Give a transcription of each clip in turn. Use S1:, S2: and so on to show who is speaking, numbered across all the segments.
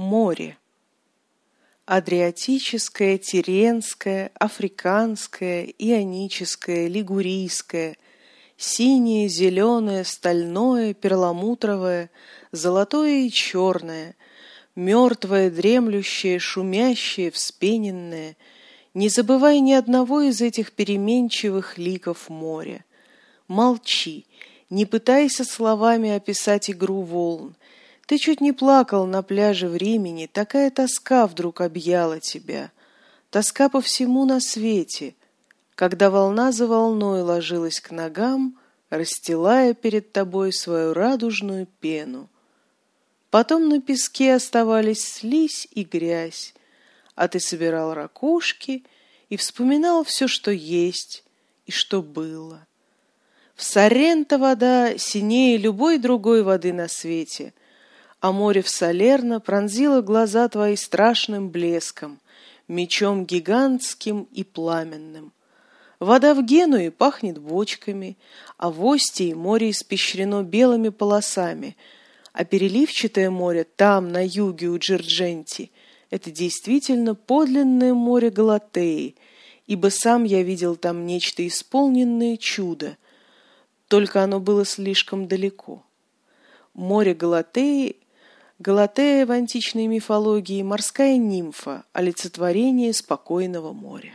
S1: Море. Адриатическое, Тиренское, Африканское, Ионическое, Лигурийское, синее, зеленое, стальное, перламутровое, золотое и черное, мертвое, дремлющее, шумящее, вспененное. Не забывай ни одного из этих переменчивых ликов моря. Молчи, не пытайся словами описать игру волн, ты чуть не плакал на пляже времени, такая тоска вдруг объяла тебя. Тоска по всему на свете, когда волна за волной ложилась к ногам, расстилая перед тобой свою радужную пену. Потом на песке оставались слизь и грязь, а ты собирал ракушки и вспоминал все, что есть и что было. В Соренто вода синее любой другой воды на свете — а море в Салерно пронзило глаза твои страшным блеском, мечом гигантским и пламенным. Вода в Генуе пахнет бочками, а в Остии море испещрено белыми полосами, а переливчатое море там, на юге у Джердженти, это действительно подлинное море Галатеи, ибо сам я видел там нечто исполненное чудо, только оно было слишком далеко. Море Галатеи Галатея в античной мифологии – морская нимфа, олицетворение спокойного моря.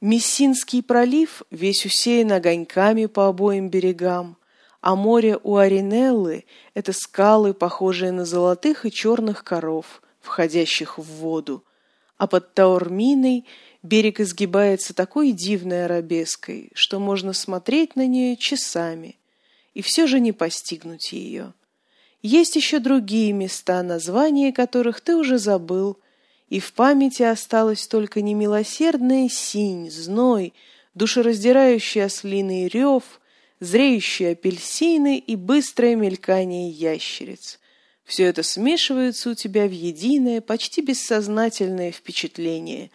S1: Мессинский пролив весь усеян огоньками по обоим берегам, а море у Аринеллы – это скалы, похожие на золотых и черных коров, входящих в воду, а под Таурминой берег изгибается такой дивной арабеской, что можно смотреть на нее часами и все же не постигнуть ее – есть еще другие места, названия которых ты уже забыл, и в памяти осталась только немилосердная синь, зной, душераздирающий ослиный рев, зреющие апельсины и быстрое мелькание ящериц. Все это смешивается у тебя в единое, почти бессознательное впечатление,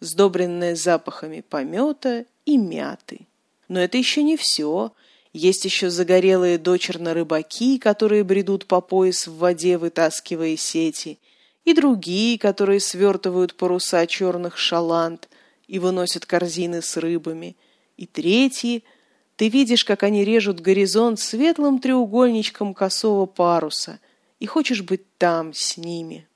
S1: сдобренное запахами помета и мяты. Но это еще не все — есть еще загорелые дочерно-рыбаки, которые бредут по пояс в воде, вытаскивая сети, и другие, которые свертывают паруса черных шаланд и выносят корзины с рыбами, и третьи — ты видишь, как они режут горизонт светлым треугольничком косого паруса, и хочешь быть там с ними.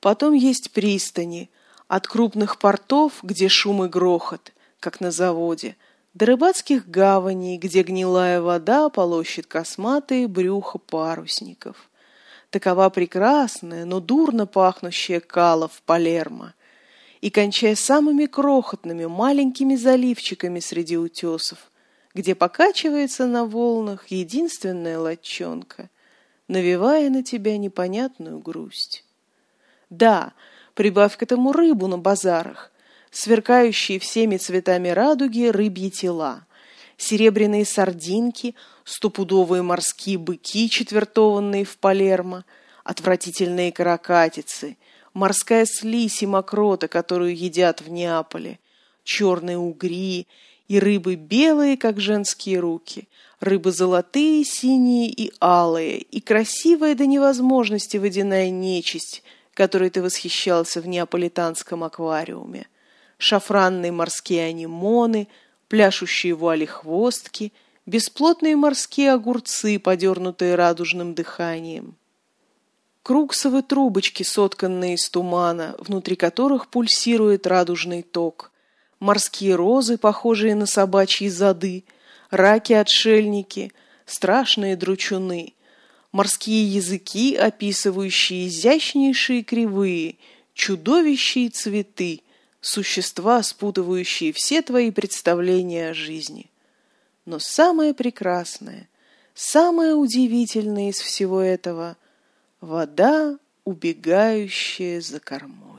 S1: Потом есть пристани, от крупных портов, где шум и грохот, как на заводе — до рыбацких гаваней, где гнилая вода полощет косматые брюха парусников. Такова прекрасная, но дурно пахнущая кала в Палермо. И кончая самыми крохотными маленькими заливчиками среди утесов, где покачивается на волнах единственная лодчонка, навевая на тебя непонятную грусть. Да, прибавь к этому рыбу на базарах, сверкающие всеми цветами радуги рыбьи тела, серебряные сардинки, стопудовые морские быки, четвертованные в Палермо, отвратительные каракатицы, морская слизь и мокрота, которую едят в Неаполе, черные угри и рыбы белые, как женские руки, рыбы золотые, синие и алые, и красивая до невозможности водяная нечисть, которой ты восхищался в неаполитанском аквариуме шафранные морские анимоны, пляшущие вуали-хвостки, бесплотные морские огурцы, подернутые радужным дыханием. Круксовы трубочки, сотканные из тумана, внутри которых пульсирует радужный ток, морские розы, похожие на собачьи зады, раки-отшельники, страшные дручуны, морские языки, описывающие изящнейшие кривые, чудовища цветы — существа, спутывающие все твои представления о жизни. Но самое прекрасное, самое удивительное из всего этого — вода, убегающая за кормой.